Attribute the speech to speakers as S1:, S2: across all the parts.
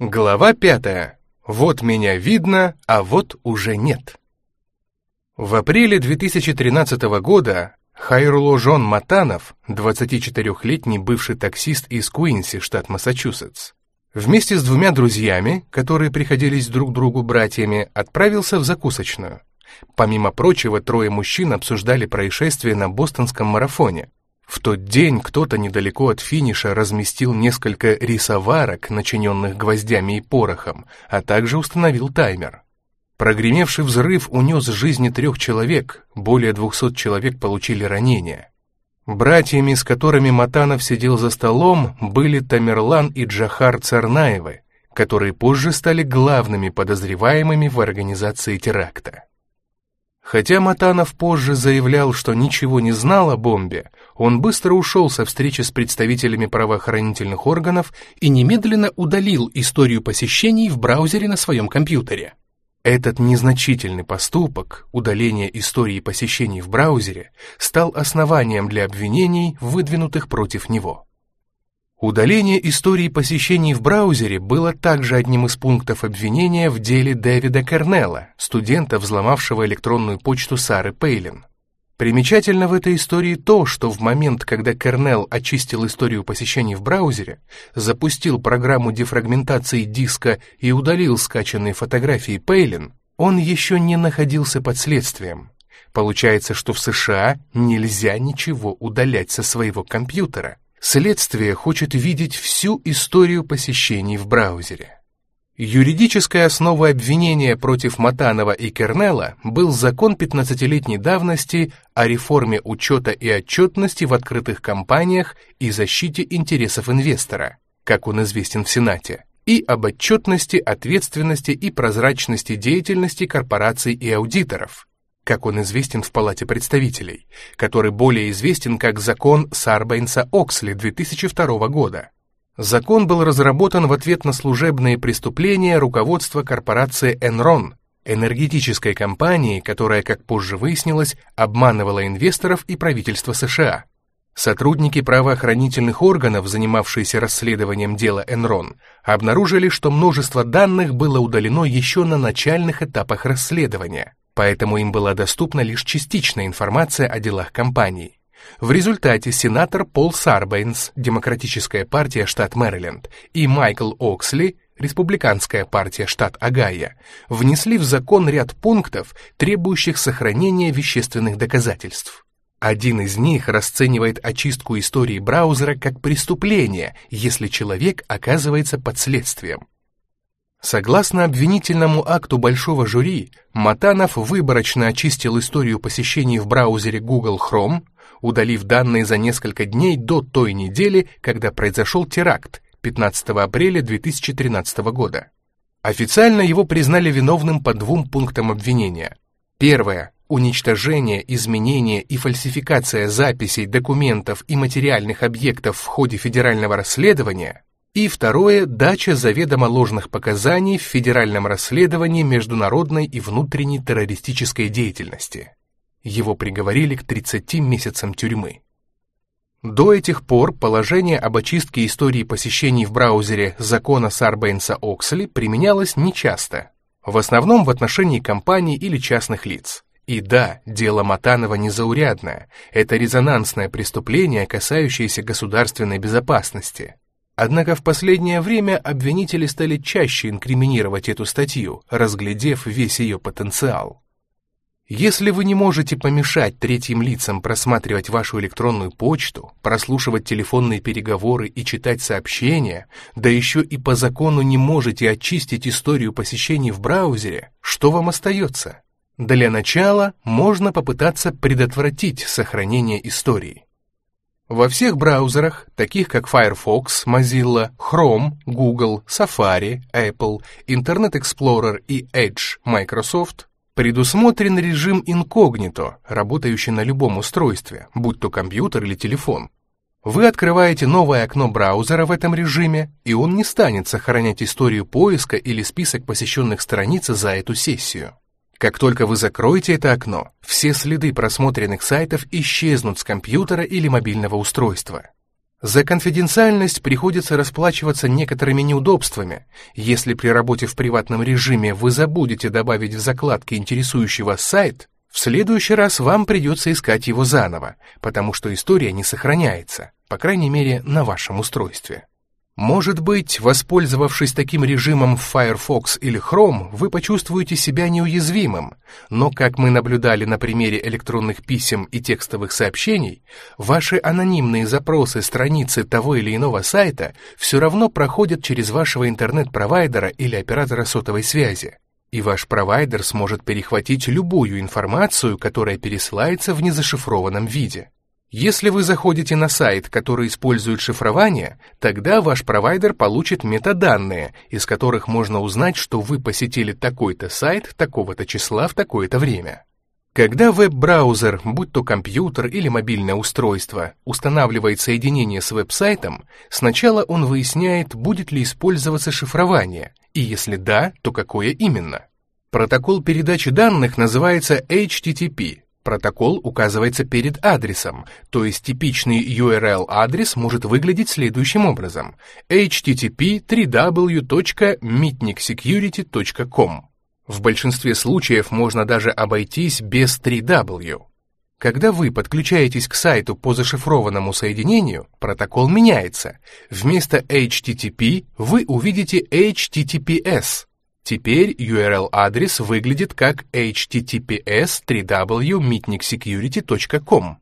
S1: Глава пятая. Вот меня видно, а вот уже нет. В апреле 2013 года Хайруло Жон Матанов, 24-летний бывший таксист из Куинси, штат Массачусетс, вместе с двумя друзьями, которые приходились друг другу братьями, отправился в закусочную. Помимо прочего, трое мужчин обсуждали происшествие на бостонском марафоне, в тот день кто-то недалеко от финиша разместил несколько рисоварок, начиненных гвоздями и порохом, а также установил таймер. Прогремевший взрыв унес жизни трех человек, более двухсот человек получили ранения. Братьями, с которыми Матанов сидел за столом, были Тамерлан и Джахар Царнаевы, которые позже стали главными подозреваемыми в организации теракта. Хотя Матанов позже заявлял, что ничего не знал о бомбе, он быстро ушел со встречи с представителями правоохранительных органов и немедленно удалил историю посещений в браузере на своем компьютере. Этот незначительный поступок, удаление истории посещений в браузере, стал основанием для обвинений, выдвинутых против него. Удаление истории посещений в браузере было также одним из пунктов обвинения в деле Дэвида Кернелла, студента, взломавшего электронную почту Сары Пейлин. Примечательно в этой истории то, что в момент, когда Кернелл очистил историю посещений в браузере, запустил программу дефрагментации диска и удалил скачанные фотографии Пейлин, он еще не находился под следствием. Получается, что в США нельзя ничего удалять со своего компьютера. Следствие хочет видеть всю историю посещений в браузере. Юридической основой обвинения против Матанова и Кернелла был закон 15-летней давности о реформе учета и отчетности в открытых компаниях и защите интересов инвестора, как он известен в Сенате, и об отчетности, ответственности и прозрачности деятельности корпораций и аудиторов, как он известен в Палате представителей, который более известен как закон Сарбайнса-Оксли 2002 года. Закон был разработан в ответ на служебные преступления руководства корпорации Enron, энергетической компании, которая, как позже выяснилось, обманывала инвесторов и правительство США. Сотрудники правоохранительных органов, занимавшиеся расследованием дела Enron, обнаружили, что множество данных было удалено еще на начальных этапах расследования поэтому им была доступна лишь частичная информация о делах компании. В результате сенатор Пол Сарбейнс, Демократическая партия штат Мэриленд, и Майкл Оксли, Республиканская партия штат Огайо, внесли в закон ряд пунктов, требующих сохранения вещественных доказательств. Один из них расценивает очистку истории браузера как преступление, если человек оказывается под следствием. Согласно обвинительному акту большого жюри, Матанов выборочно очистил историю посещений в браузере Google Chrome, удалив данные за несколько дней до той недели, когда произошел теракт 15 апреля 2013 года. Официально его признали виновным по двум пунктам обвинения. Первое уничтожение, изменение и фальсификация записей, документов и материальных объектов в ходе федерального расследования и второе – дача заведомо ложных показаний в федеральном расследовании международной и внутренней террористической деятельности. Его приговорили к 30 месяцам тюрьмы. До этих пор положение об очистке истории посещений в браузере закона Сарбейнса-Оксли применялось нечасто, в основном в отношении компаний или частных лиц. И да, дело Матанова незаурядное, это резонансное преступление, касающееся государственной безопасности. Однако в последнее время обвинители стали чаще инкриминировать эту статью, разглядев весь ее потенциал. Если вы не можете помешать третьим лицам просматривать вашу электронную почту, прослушивать телефонные переговоры и читать сообщения, да еще и по закону не можете очистить историю посещений в браузере, что вам остается? Для начала можно попытаться предотвратить сохранение истории. Во всех браузерах, таких как Firefox, Mozilla, Chrome, Google, Safari, Apple, Internet Explorer и Edge Microsoft, предусмотрен режим инкогнито, работающий на любом устройстве, будь то компьютер или телефон. Вы открываете новое окно браузера в этом режиме, и он не станет сохранять историю поиска или список посещенных страниц за эту сессию. Как только вы закроете это окно, все следы просмотренных сайтов исчезнут с компьютера или мобильного устройства. За конфиденциальность приходится расплачиваться некоторыми неудобствами. Если при работе в приватном режиме вы забудете добавить в закладки интересующий вас сайт, в следующий раз вам придется искать его заново, потому что история не сохраняется, по крайней мере, на вашем устройстве. Может быть, воспользовавшись таким режимом в Firefox или Chrome, вы почувствуете себя неуязвимым, но, как мы наблюдали на примере электронных писем и текстовых сообщений, ваши анонимные запросы страницы того или иного сайта все равно проходят через вашего интернет-провайдера или оператора сотовой связи, и ваш провайдер сможет перехватить любую информацию, которая пересылается в незашифрованном виде. Если вы заходите на сайт, который использует шифрование, тогда ваш провайдер получит метаданные, из которых можно узнать, что вы посетили такой-то сайт такого-то числа в такое-то время. Когда веб-браузер, будь то компьютер или мобильное устройство, устанавливает соединение с веб-сайтом, сначала он выясняет, будет ли использоваться шифрование, и если да, то какое именно. Протокол передачи данных называется HTTP, Протокол указывается перед адресом, то есть типичный URL-адрес может выглядеть следующим образом http www.mitniksecurity.com. В большинстве случаев можно даже обойтись без 3W. Когда вы подключаетесь к сайту по зашифрованному соединению, протокол меняется. Вместо HTTP вы увидите HTTPS, Теперь URL-адрес выглядит как https www.mitniksecurity.com.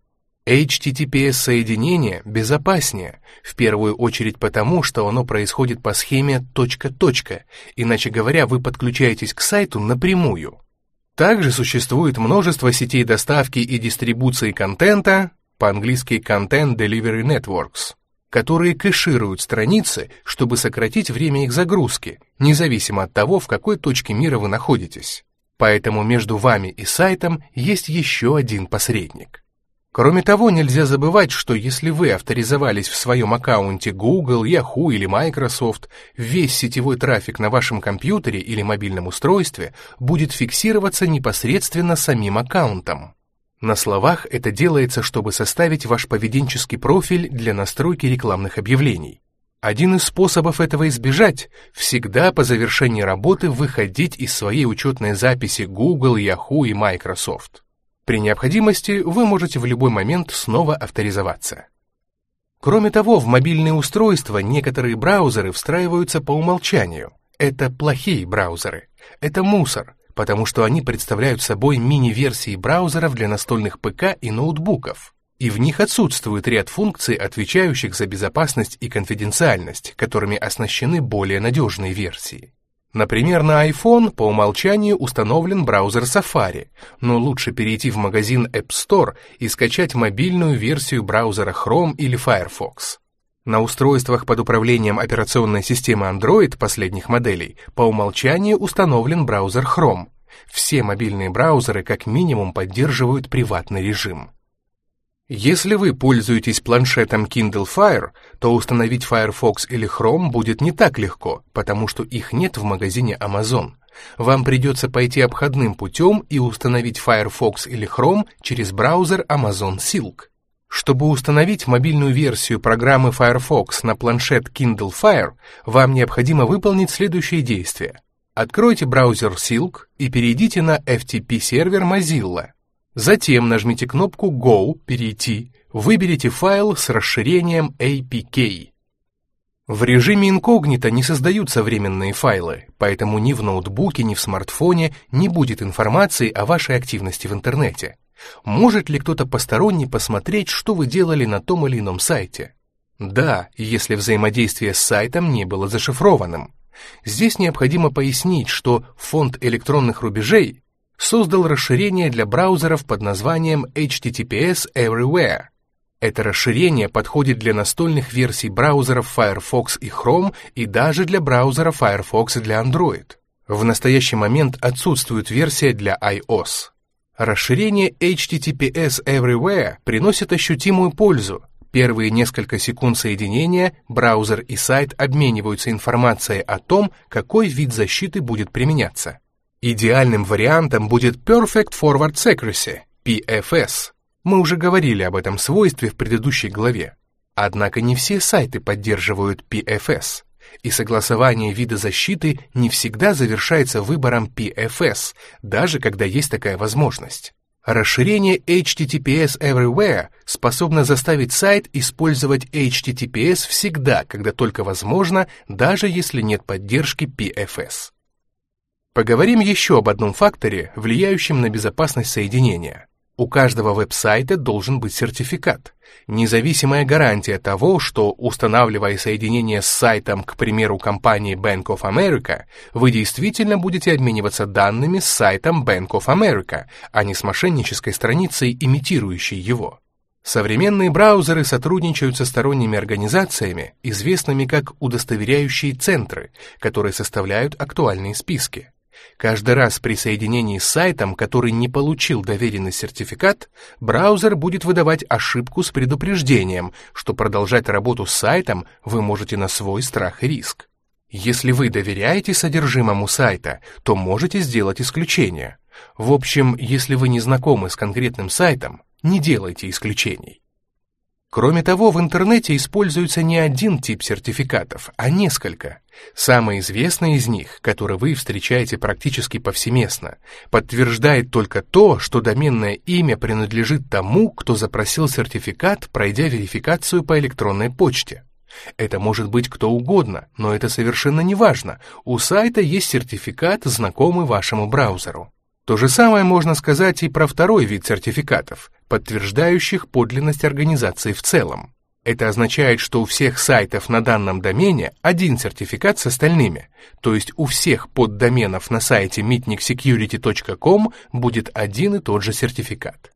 S1: HTTPS-соединение безопаснее, в первую очередь потому, что оно происходит по схеме точка-точка, иначе говоря, вы подключаетесь к сайту напрямую. Также существует множество сетей доставки и дистрибуции контента, по-английски Content Delivery Networks, которые кэшируют страницы, чтобы сократить время их загрузки, независимо от того, в какой точке мира вы находитесь. Поэтому между вами и сайтом есть еще один посредник. Кроме того, нельзя забывать, что если вы авторизовались в своем аккаунте Google, Yahoo или Microsoft, весь сетевой трафик на вашем компьютере или мобильном устройстве будет фиксироваться непосредственно самим аккаунтом. На словах это делается, чтобы составить ваш поведенческий профиль для настройки рекламных объявлений. Один из способов этого избежать – всегда по завершении работы выходить из своей учетной записи Google, Yahoo и Microsoft. При необходимости вы можете в любой момент снова авторизоваться. Кроме того, в мобильные устройства некоторые браузеры встраиваются по умолчанию. Это плохие браузеры. Это мусор, потому что они представляют собой мини-версии браузеров для настольных ПК и ноутбуков, и в них отсутствует ряд функций, отвечающих за безопасность и конфиденциальность, которыми оснащены более надежные версии. Например, на iPhone по умолчанию установлен браузер Safari, но лучше перейти в магазин App Store и скачать мобильную версию браузера Chrome или Firefox. На устройствах под управлением операционной системы Android последних моделей по умолчанию установлен браузер Chrome. Все мобильные браузеры как минимум поддерживают приватный режим. Если вы пользуетесь планшетом Kindle Fire, то установить Firefox или Chrome будет не так легко, потому что их нет в магазине Amazon. Вам придется пойти обходным путем и установить Firefox или Chrome через браузер Amazon Silk. Чтобы установить мобильную версию программы Firefox на планшет Kindle Fire, вам необходимо выполнить следующие действия. Откройте браузер Silk и перейдите на FTP-сервер Mozilla. Затем нажмите кнопку Go «Перейти», выберите файл с расширением APK. В режиме инкогнито не создаются временные файлы, поэтому ни в ноутбуке, ни в смартфоне не будет информации о вашей активности в интернете. Может ли кто-то посторонний посмотреть, что вы делали на том или ином сайте? Да, если взаимодействие с сайтом не было зашифрованным. Здесь необходимо пояснить, что фонд электронных рубежей создал расширение для браузеров под названием HTTPS Everywhere. Это расширение подходит для настольных версий браузеров Firefox и Chrome и даже для браузера Firefox для Android. В настоящий момент отсутствует версия для iOS. Расширение HTTPS Everywhere приносит ощутимую пользу. Первые несколько секунд соединения браузер и сайт обмениваются информацией о том, какой вид защиты будет применяться. Идеальным вариантом будет Perfect Forward Secrecy, PFS. Мы уже говорили об этом свойстве в предыдущей главе. Однако не все сайты поддерживают PFS, и согласование вида защиты не всегда завершается выбором PFS, даже когда есть такая возможность. Расширение HTTPS Everywhere способно заставить сайт использовать HTTPS всегда, когда только возможно, даже если нет поддержки PFS. Поговорим еще об одном факторе, влияющем на безопасность соединения. У каждого веб-сайта должен быть сертификат. Независимая гарантия того, что, устанавливая соединение с сайтом, к примеру, компании Bank of America, вы действительно будете обмениваться данными с сайтом Bank of America, а не с мошеннической страницей, имитирующей его. Современные браузеры сотрудничают со сторонними организациями, известными как удостоверяющие центры, которые составляют актуальные списки. Каждый раз при соединении с сайтом, который не получил доверенный сертификат, браузер будет выдавать ошибку с предупреждением, что продолжать работу с сайтом вы можете на свой страх и риск. Если вы доверяете содержимому сайта, то можете сделать исключение. В общем, если вы не знакомы с конкретным сайтом, не делайте исключений. Кроме того, в интернете используется не один тип сертификатов, а несколько. Самый известный из них, который вы встречаете практически повсеместно, подтверждает только то, что доменное имя принадлежит тому, кто запросил сертификат, пройдя верификацию по электронной почте. Это может быть кто угодно, но это совершенно не важно. У сайта есть сертификат, знакомый вашему браузеру. То же самое можно сказать и про второй вид сертификатов, подтверждающих подлинность организации в целом. Это означает, что у всех сайтов на данном домене один сертификат с остальными, то есть у всех поддоменов на сайте mitnicsecurity.com будет один и тот же сертификат.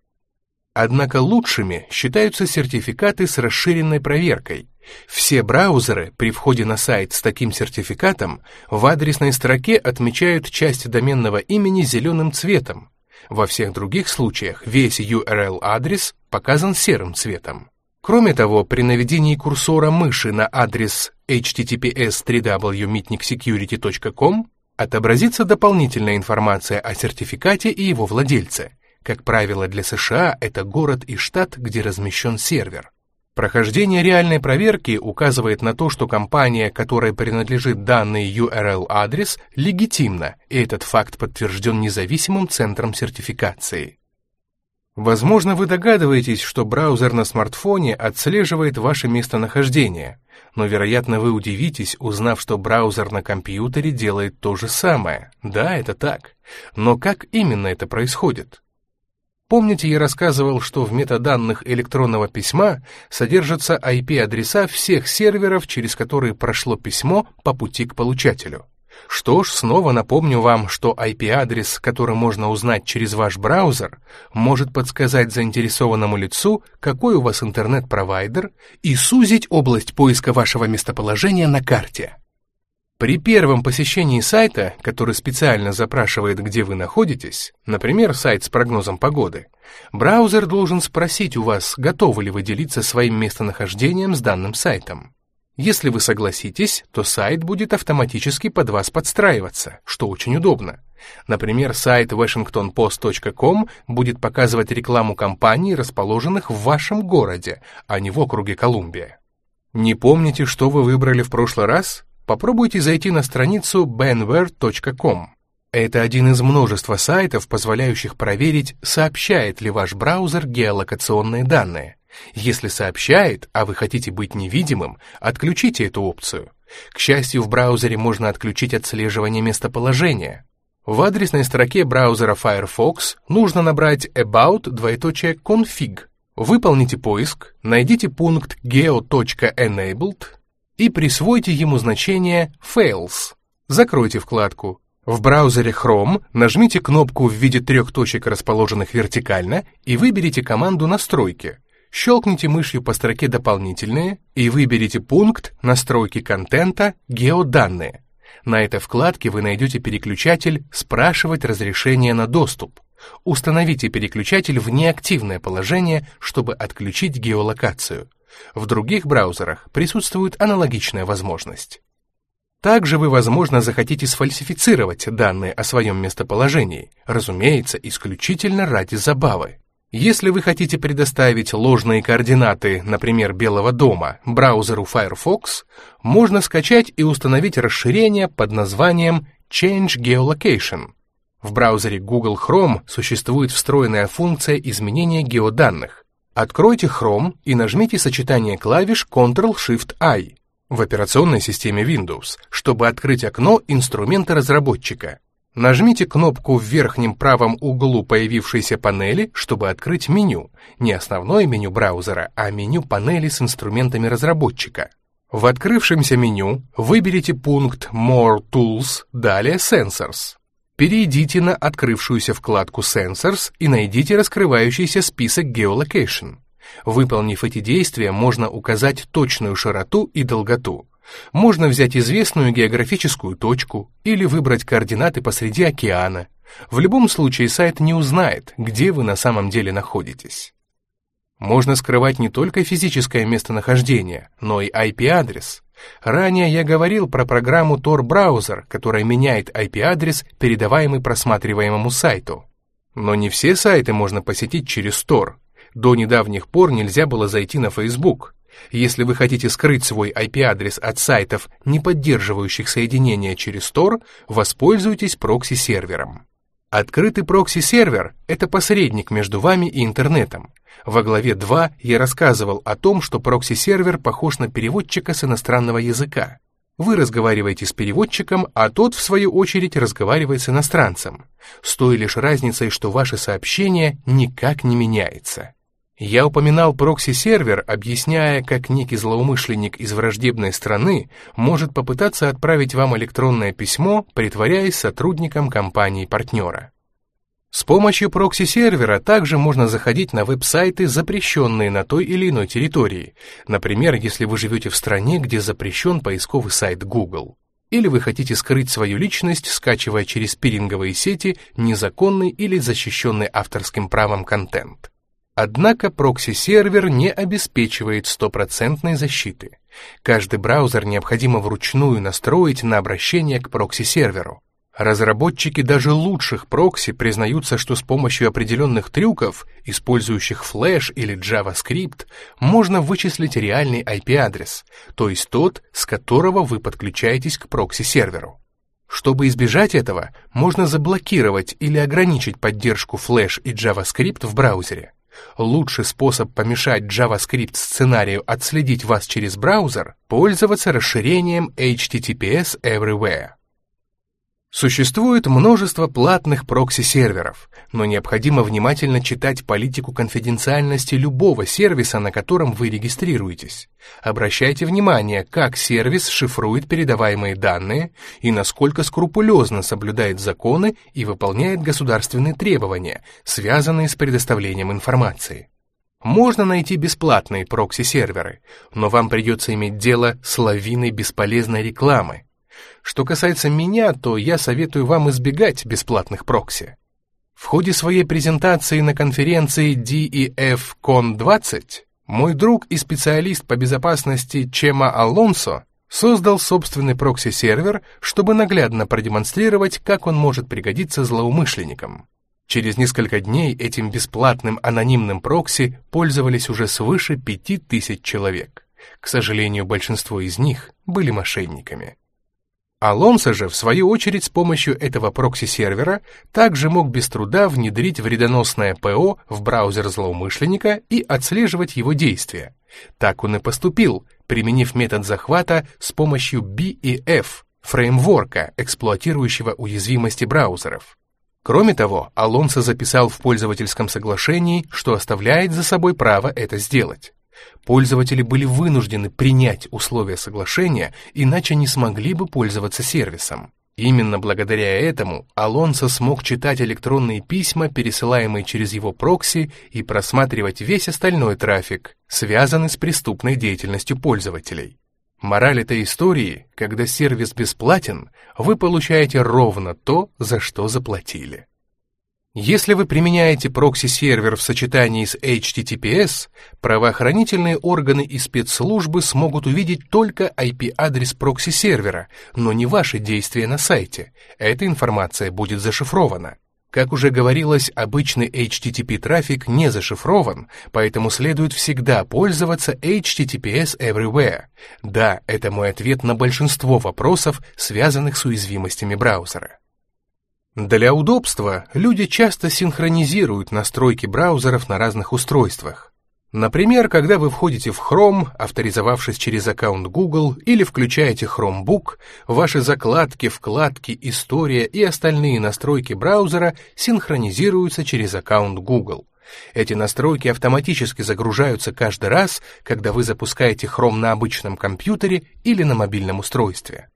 S1: Однако лучшими считаются сертификаты с расширенной проверкой. Все браузеры при входе на сайт с таким сертификатом в адресной строке отмечают часть доменного имени зеленым цветом. Во всех других случаях весь URL-адрес показан серым цветом. Кроме того, при наведении курсора мыши на адрес https www.mitnicsecurity.com отобразится дополнительная информация о сертификате и его владельце. Как правило, для США это город и штат, где размещен сервер. Прохождение реальной проверки указывает на то, что компания, которой принадлежит данный URL-адрес, легитимна, и этот факт подтвержден независимым центром сертификации. Возможно, вы догадываетесь, что браузер на смартфоне отслеживает ваше местонахождение, но, вероятно, вы удивитесь, узнав, что браузер на компьютере делает то же самое. Да, это так. Но как именно это происходит? Помните, я рассказывал, что в метаданных электронного письма содержатся IP-адреса всех серверов, через которые прошло письмо по пути к получателю? Что ж, снова напомню вам, что IP-адрес, который можно узнать через ваш браузер, может подсказать заинтересованному лицу, какой у вас интернет-провайдер, и сузить область поиска вашего местоположения на карте. При первом посещении сайта, который специально запрашивает, где вы находитесь, например, сайт с прогнозом погоды, браузер должен спросить у вас, готовы ли вы делиться своим местонахождением с данным сайтом. Если вы согласитесь, то сайт будет автоматически под вас подстраиваться, что очень удобно. Например, сайт washingtonpost.com будет показывать рекламу компаний, расположенных в вашем городе, а не в округе Колумбия. Не помните, что вы выбрали в прошлый раз? Попробуйте зайти на страницу banware.com. Это один из множества сайтов, позволяющих проверить, сообщает ли ваш браузер геолокационные данные. Если сообщает, а вы хотите быть невидимым, отключите эту опцию. К счастью, в браузере можно отключить отслеживание местоположения. В адресной строке браузера Firefox нужно набрать about двоеточие config. Выполните поиск, найдите пункт geo.enabled и присвойте ему значение fails. Закройте вкладку. В браузере Chrome нажмите кнопку в виде трех точек, расположенных вертикально, и выберите команду «Настройки». Щелкните мышью по строке «Дополнительные» и выберите пункт «Настройки контента. Геоданные». На этой вкладке вы найдете переключатель «Спрашивать разрешение на доступ». Установите переключатель в неактивное положение, чтобы отключить геолокацию. В других браузерах присутствует аналогичная возможность. Также вы, возможно, захотите сфальсифицировать данные о своем местоположении, разумеется, исключительно ради забавы. Если вы хотите предоставить ложные координаты, например, Белого дома, браузеру Firefox, можно скачать и установить расширение под названием Change Geolocation. В браузере Google Chrome существует встроенная функция изменения геоданных. Откройте Chrome и нажмите сочетание клавиш Ctrl-Shift-I в операционной системе Windows, чтобы открыть окно инструмента разработчика. Нажмите кнопку в верхнем правом углу появившейся панели, чтобы открыть меню, не основное меню браузера, а меню панели с инструментами разработчика. В открывшемся меню выберите пункт More Tools, далее Sensors. Перейдите на открывшуюся вкладку Sensors и найдите раскрывающийся список Geolocation. Выполнив эти действия, можно указать точную широту и долготу. Можно взять известную географическую точку или выбрать координаты посреди океана. В любом случае сайт не узнает, где вы на самом деле находитесь. Можно скрывать не только физическое местонахождение, но и IP-адрес. Ранее я говорил про программу Tor Browser, которая меняет IP-адрес, передаваемый просматриваемому сайту. Но не все сайты можно посетить через Tor. До недавних пор нельзя было зайти на Facebook. Если вы хотите скрыть свой IP-адрес от сайтов, не поддерживающих соединение через Tor, воспользуйтесь прокси-сервером. Открытый прокси-сервер — это посредник между вами и интернетом. В главе 2 я рассказывал о том, что прокси-сервер похож на переводчика с иностранного языка. Вы разговариваете с переводчиком, а тот, в свою очередь, разговаривает с иностранцем, с той лишь разницей, что ваше сообщение никак не меняется. Я упоминал прокси-сервер, объясняя, как некий злоумышленник из враждебной страны может попытаться отправить вам электронное письмо, притворяясь сотрудником компании-партнера. С помощью прокси-сервера также можно заходить на веб-сайты, запрещенные на той или иной территории, например, если вы живете в стране, где запрещен поисковый сайт Google. Или вы хотите скрыть свою личность, скачивая через пиринговые сети незаконный или защищенный авторским правом контент. Однако прокси-сервер не обеспечивает стопроцентной защиты. Каждый браузер необходимо вручную настроить на обращение к прокси-серверу. Разработчики даже лучших прокси признаются, что с помощью определенных трюков, использующих Flash или JavaScript, можно вычислить реальный IP-адрес, то есть тот, с которого вы подключаетесь к прокси-серверу. Чтобы избежать этого, можно заблокировать или ограничить поддержку Flash и JavaScript в браузере. Лучший способ помешать JavaScript-сценарию отследить вас через браузер — пользоваться расширением HTTPS Everywhere. Существует множество платных прокси-серверов, но необходимо внимательно читать политику конфиденциальности любого сервиса, на котором вы регистрируетесь. Обращайте внимание, как сервис шифрует передаваемые данные и насколько скрупулезно соблюдает законы и выполняет государственные требования, связанные с предоставлением информации. Можно найти бесплатные прокси-серверы, но вам придется иметь дело с лавиной бесполезной рекламы, что касается меня, то я советую вам избегать бесплатных прокси. В ходе своей презентации на конференции DEF-CON 20 мой друг и специалист по безопасности Чема Алонсо создал собственный прокси-сервер, чтобы наглядно продемонстрировать, как он может пригодиться злоумышленникам. Через несколько дней этим бесплатным анонимным прокси пользовались уже свыше 5000 человек. К сожалению, большинство из них были мошенниками. Алонсо же, в свою очередь, с помощью этого прокси-сервера также мог без труда внедрить вредоносное ПО в браузер злоумышленника и отслеживать его действия. Так он и поступил, применив метод захвата с помощью BEF, фреймворка, эксплуатирующего уязвимости браузеров. Кроме того, Алонсо записал в пользовательском соглашении, что оставляет за собой право это сделать. Пользователи были вынуждены принять условия соглашения, иначе не смогли бы пользоваться сервисом. Именно благодаря этому Алонсо смог читать электронные письма, пересылаемые через его прокси, и просматривать весь остальной трафик, связанный с преступной деятельностью пользователей. Мораль этой истории, когда сервис бесплатен, вы получаете ровно то, за что заплатили. Если вы применяете прокси-сервер в сочетании с HTTPS, правоохранительные органы и спецслужбы смогут увидеть только IP-адрес прокси-сервера, но не ваши действия на сайте. Эта информация будет зашифрована. Как уже говорилось, обычный HTTP-трафик не зашифрован, поэтому следует всегда пользоваться HTTPS Everywhere. Да, это мой ответ на большинство вопросов, связанных с уязвимостями браузера. Для удобства люди часто синхронизируют настройки браузеров на разных устройствах. Например, когда вы входите в Chrome, авторизовавшись через аккаунт Google, или включаете Chromebook, ваши закладки, вкладки, история и остальные настройки браузера синхронизируются через аккаунт Google. Эти настройки автоматически загружаются каждый раз, когда вы запускаете Chrome на обычном компьютере или на мобильном устройстве.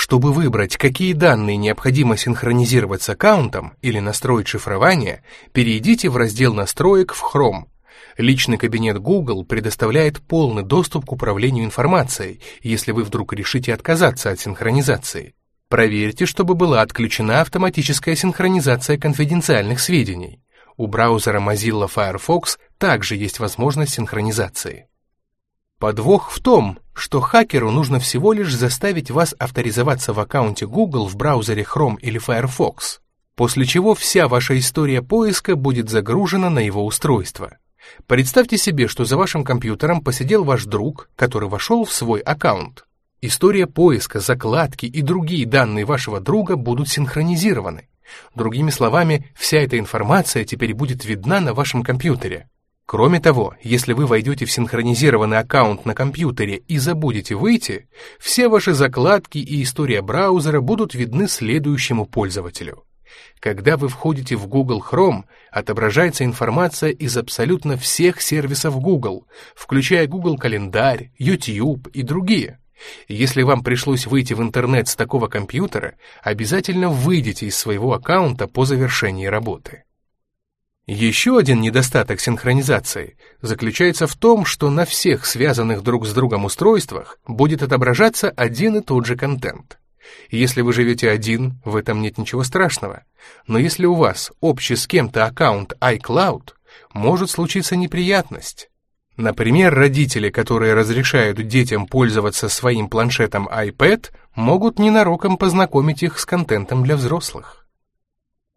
S1: Чтобы выбрать, какие данные необходимо синхронизировать с аккаунтом или настроить шифрование, перейдите в раздел настроек в Chrome – Личный кабинет Google предоставляет полный доступ к управлению информацией, если вы вдруг решите отказаться от синхронизации. Проверьте, чтобы была отключена автоматическая синхронизация конфиденциальных сведений. У браузера Mozilla Firefox также есть возможность синхронизации. Подвох в том, что хакеру нужно всего лишь заставить вас авторизоваться в аккаунте Google в браузере Chrome или Firefox, после чего вся ваша история поиска будет загружена на его устройство. Представьте себе, что за вашим компьютером посидел ваш друг, который вошел в свой аккаунт. История поиска, закладки и другие данные вашего друга будут синхронизированы. Другими словами, вся эта информация теперь будет видна на вашем компьютере. Кроме того, если вы войдете в синхронизированный аккаунт на компьютере и забудете выйти, все ваши закладки и история браузера будут видны следующему пользователю. Когда вы входите в Google Chrome, отображается информация из абсолютно всех сервисов Google, включая Google Календарь, YouTube и другие. Если вам пришлось выйти в интернет с такого компьютера, обязательно выйдите из своего аккаунта по завершении работы. Еще один недостаток синхронизации заключается в том, что на всех связанных друг с другом устройствах будет отображаться один и тот же контент. Если вы живете один, в этом нет ничего страшного. Но если у вас общий с кем-то аккаунт iCloud, может случиться неприятность. Например, родители, которые разрешают детям пользоваться своим планшетом iPad, могут ненароком познакомить их с контентом для взрослых.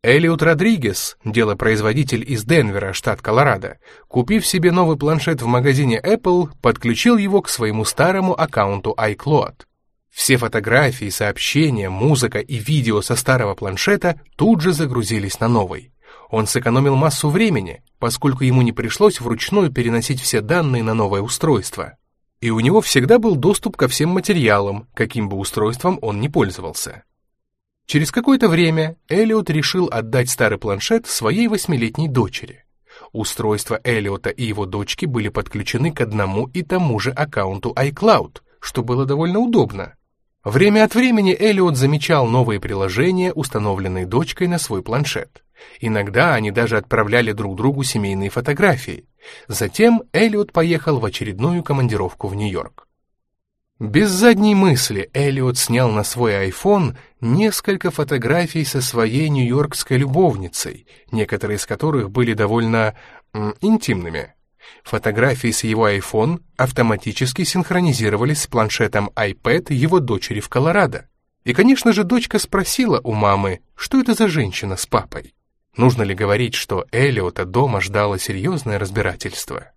S1: Элиот Родригес, делопроизводитель из Денвера, штат Колорадо, купив себе новый планшет в магазине Apple, подключил его к своему старому аккаунту iCloud. Все фотографии, сообщения, музыка и видео со старого планшета тут же загрузились на новый. Он сэкономил массу времени, поскольку ему не пришлось вручную переносить все данные на новое устройство. И у него всегда был доступ ко всем материалам, каким бы устройством он ни пользовался. Через какое-то время Элиот решил отдать старый планшет своей восьмилетней дочери. Устройства Элиота и его дочки были подключены к одному и тому же аккаунту iCloud, что было довольно удобно. Время от времени Элиот замечал новые приложения, установленные дочкой на свой планшет. Иногда они даже отправляли друг другу семейные фотографии. Затем Элиот поехал в очередную командировку в Нью-Йорк. Без задней мысли Элиот снял на свой iPhone несколько фотографий со своей нью-йоркской любовницей, некоторые из которых были довольно м, интимными. Фотографии с его iPhone автоматически синхронизировались с планшетом iPad его дочери в Колорадо. И, конечно же, дочка спросила у мамы, что это за женщина с папой. Нужно ли говорить, что Элиота дома ждало серьезное разбирательство?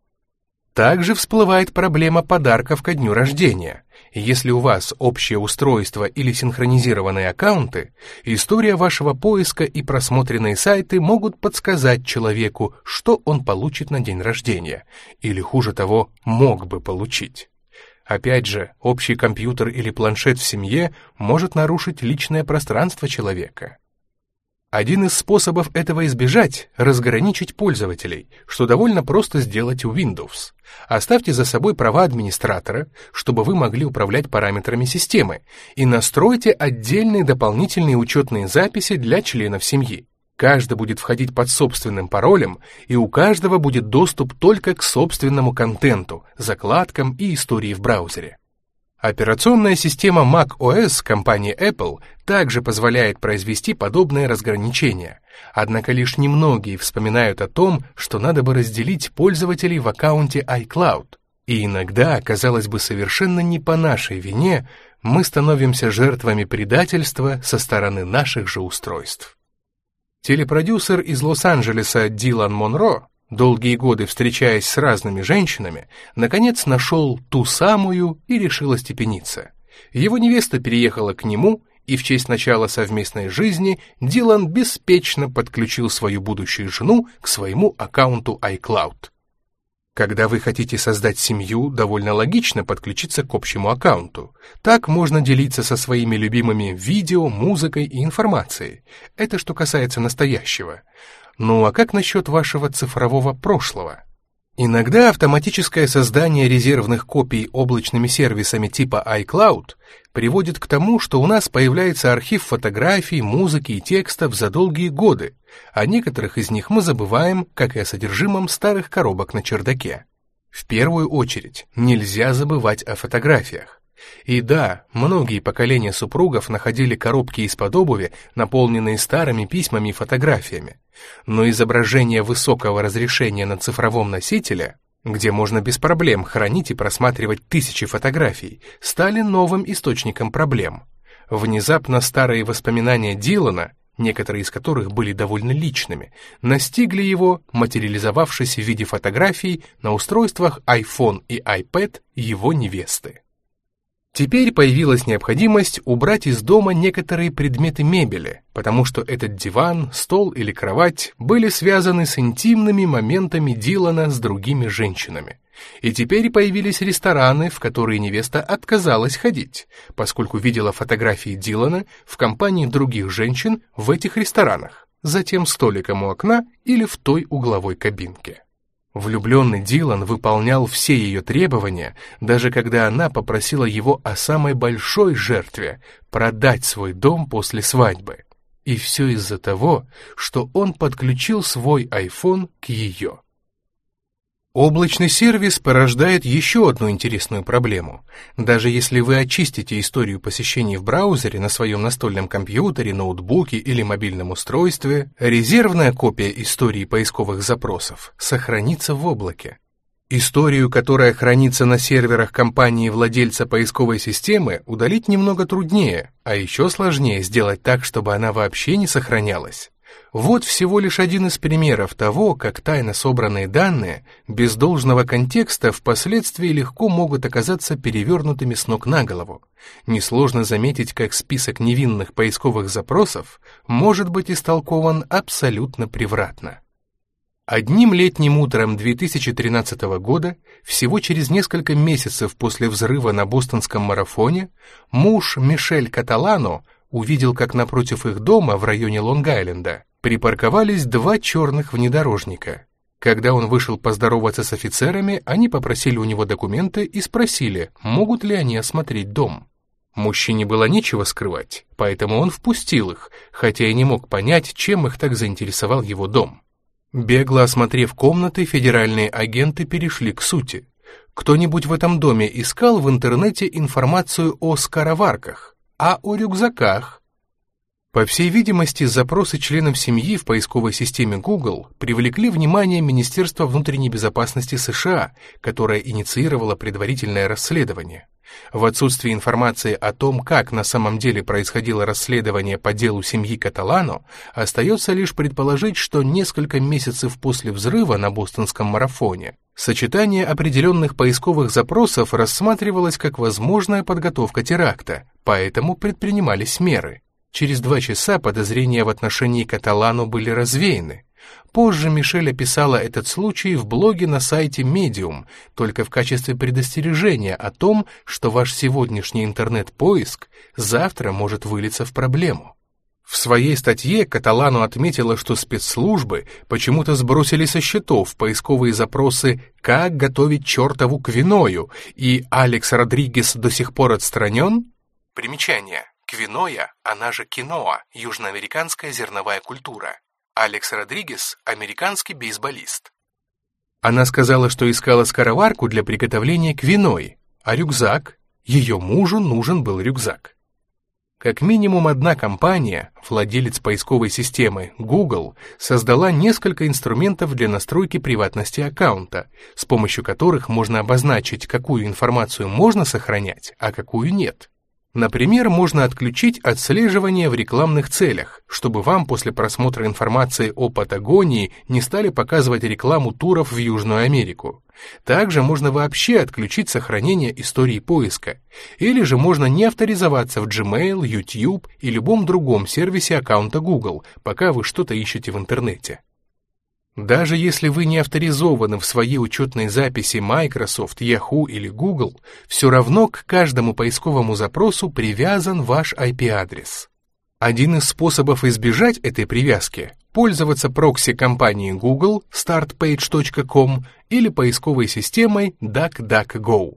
S1: Также всплывает проблема подарков ко дню рождения. Если у вас общее устройство или синхронизированные аккаунты, история вашего поиска и просмотренные сайты могут подсказать человеку, что он получит на день рождения, или хуже того, мог бы получить. Опять же, общий компьютер или планшет в семье может нарушить личное пространство человека. Один из способов этого избежать – разграничить пользователей, что довольно просто сделать у Windows. Оставьте за собой права администратора, чтобы вы могли управлять параметрами системы, и настройте отдельные дополнительные учетные записи для членов семьи. Каждый будет входить под собственным паролем, и у каждого будет доступ только к собственному контенту, закладкам и истории в браузере. Операционная система macOS компании Apple также позволяет произвести подобное разграничение, однако лишь немногие вспоминают о том, что надо бы разделить пользователей в аккаунте iCloud. И иногда, казалось бы, совершенно не по нашей вине, мы становимся жертвами предательства со стороны наших же устройств. Телепродюсер из Лос-Анджелеса Дилан Монро, долгие годы встречаясь с разными женщинами, наконец нашел ту самую и решил остепениться. Его невеста переехала к нему, и в честь начала совместной жизни Дилан беспечно подключил свою будущую жену к своему аккаунту iCloud. Когда вы хотите создать семью, довольно логично подключиться к общему аккаунту. Так можно делиться со своими любимыми видео, музыкой и информацией. Это что касается настоящего. Ну а как насчет вашего цифрового прошлого? Иногда автоматическое создание резервных копий облачными сервисами типа iCloud приводит к тому, что у нас появляется архив фотографий, музыки и текстов за долгие годы, а некоторых из них мы забываем, как и о содержимом старых коробок на чердаке. В первую очередь, нельзя забывать о фотографиях. И да, многие поколения супругов находили коробки из-под обуви, наполненные старыми письмами и фотографиями. Но изображение высокого разрешения на цифровом носителе, где можно без проблем хранить и просматривать тысячи фотографий, стали новым источником проблем. Внезапно старые воспоминания Дилана, некоторые из которых были довольно личными, настигли его, материализовавшись в виде фотографий на устройствах iPhone и iPad его невесты. Теперь появилась необходимость убрать из дома некоторые предметы мебели, потому что этот диван, стол или кровать были связаны с интимными моментами Дилана с другими женщинами. И теперь появились рестораны, в которые невеста отказалась ходить, поскольку видела фотографии Дилана в компании других женщин в этих ресторанах, затем столиком у окна или в той угловой кабинке. Влюбленный Дилан выполнял все ее требования, даже когда она попросила его о самой большой жертве — продать свой дом после свадьбы. И все из-за того, что он подключил свой iPhone к ее. Облачный сервис порождает еще одну интересную проблему. Даже если вы очистите историю посещений в браузере на своем настольном компьютере, ноутбуке или мобильном устройстве, резервная копия истории поисковых запросов сохранится в облаке. Историю, которая хранится на серверах компании-владельца поисковой системы, удалить немного труднее, а еще сложнее сделать так, чтобы она вообще не сохранялась. Вот всего лишь один из примеров того, как тайно собранные данные без должного контекста впоследствии легко могут оказаться перевернутыми с ног на голову. Несложно заметить, как список невинных поисковых запросов может быть истолкован абсолютно превратно. Одним летним утром 2013 года, всего через несколько месяцев после взрыва на бостонском марафоне, муж Мишель Каталано увидел, как напротив их дома в районе Лонг-Айленда припарковались два черных внедорожника. Когда он вышел поздороваться с офицерами, они попросили у него документы и спросили, могут ли они осмотреть дом. Мужчине было нечего скрывать, поэтому он впустил их, хотя и не мог понять, чем их так заинтересовал его дом. Бегло осмотрев комнаты, федеральные агенты перешли к сути. Кто-нибудь в этом доме искал в интернете информацию о скороварках, а о рюкзаках, по всей видимости, запросы членов семьи в поисковой системе Google привлекли внимание Министерства внутренней безопасности США, которое инициировало предварительное расследование. В отсутствии информации о том, как на самом деле происходило расследование по делу семьи Каталано, остается лишь предположить, что несколько месяцев после взрыва на бостонском марафоне сочетание определенных поисковых запросов рассматривалось как возможная подготовка теракта, поэтому предпринимались меры. Через два часа подозрения в отношении Каталану были развеяны. Позже Мишель описала этот случай в блоге на сайте Medium, только в качестве предостережения о том, что ваш сегодняшний интернет-поиск завтра может вылиться в проблему. В своей статье Каталану отметила, что спецслужбы почему-то сбросили со счетов поисковые запросы «Как готовить чертову квиною» и «Алекс Родригес до сих пор отстранен?» Примечание. Квиноя, она же киноа, южноамериканская зерновая культура. Алекс Родригес – американский бейсболист. Она сказала, что искала скороварку для приготовления квиной, а рюкзак? Ее мужу нужен был рюкзак. Как минимум одна компания, владелец поисковой системы Google, создала несколько инструментов для настройки приватности аккаунта, с помощью которых можно обозначить, какую информацию можно сохранять, а какую нет. Например, можно отключить отслеживание в рекламных целях, чтобы вам после просмотра информации о Патагонии не стали показывать рекламу туров в Южную Америку. Также можно вообще отключить сохранение истории поиска. Или же можно не авторизоваться в Gmail, YouTube и любом другом сервисе аккаунта Google, пока вы что-то ищете в интернете. Даже если вы не авторизованы в своей учетной записи Microsoft, Yahoo или Google, все равно к каждому поисковому запросу привязан ваш IP-адрес. Один из способов избежать этой привязки – пользоваться прокси компании Google startpage.com или поисковой системой DuckDuckGo.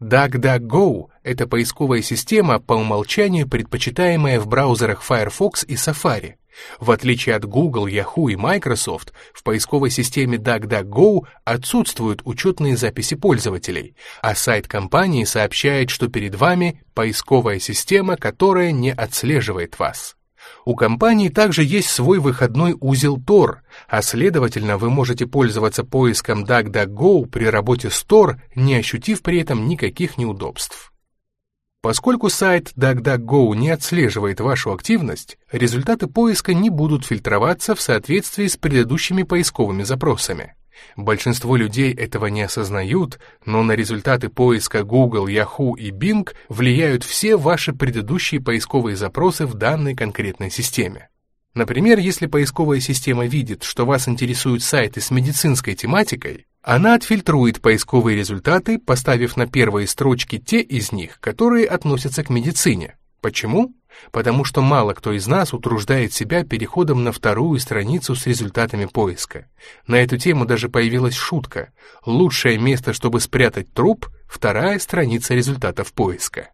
S1: DuckDuckGo – это поисковая система по умолчанию предпочитаемая в браузерах Firefox и Safari. В отличие от Google, Yahoo и Microsoft, в поисковой системе DuckDuckGo отсутствуют учетные записи пользователей, а сайт компании сообщает, что перед вами поисковая система, которая не отслеживает вас. У компании также есть свой выходной узел Tor, а следовательно вы можете пользоваться поиском DuckDuckGo при работе с Tor, не ощутив при этом никаких неудобств. Поскольку сайт DuckDuckGo не отслеживает вашу активность, результаты поиска не будут фильтроваться в соответствии с предыдущими поисковыми запросами. Большинство людей этого не осознают, но на результаты поиска Google, Yahoo и Bing влияют все ваши предыдущие поисковые запросы в данной конкретной системе. Например, если поисковая система видит, что вас интересуют сайты с медицинской тематикой, она отфильтрует поисковые результаты, поставив на первые строчки те из них, которые относятся к медицине. Почему? Потому что мало кто из нас утруждает себя переходом на вторую страницу с результатами поиска. На эту тему даже появилась шутка. Лучшее место, чтобы спрятать труп – вторая страница результатов поиска.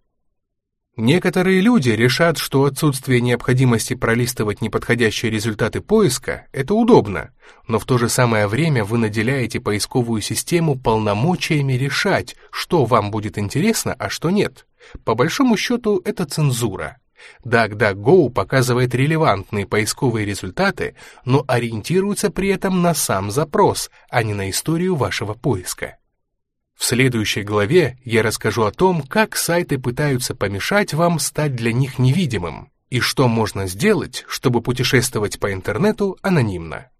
S1: Некоторые люди решат, что отсутствие необходимости пролистывать неподходящие результаты поиска – это удобно, но в то же самое время вы наделяете поисковую систему полномочиями решать, что вам будет интересно, а что нет. По большому счету, это цензура. DuckDuckGo показывает релевантные поисковые результаты, но ориентируется при этом на сам запрос, а не на историю вашего поиска. В следующей главе я расскажу о том, как сайты пытаются помешать вам стать для них невидимым и что можно сделать, чтобы путешествовать по интернету анонимно.